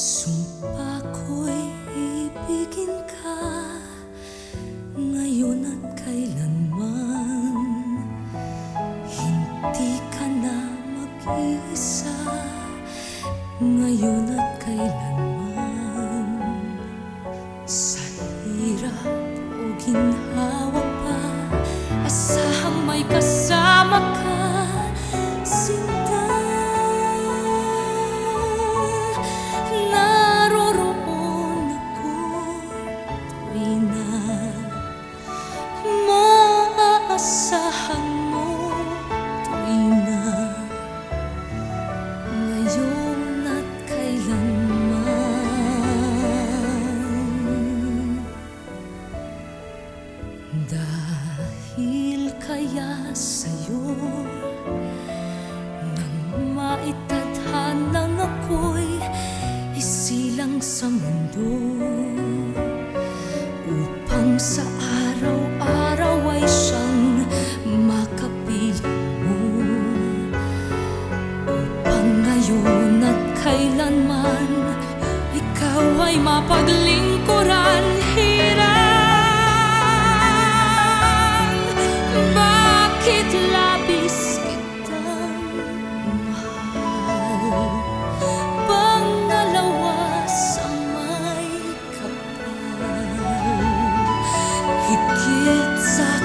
Sumpa ko'y ibigin ka Ngayon at kailanman. Hindi ka na mag-iisa Ngayon at kailanman. Pa Asahang may kasama ka. kaya sa'yo? Nang maitadhanang ako'y isilang sa mundo Upang sa araw-araw ay siyang makapiling mo. Upang ngayon at kailanman ikaw ay mapaglingkod 别再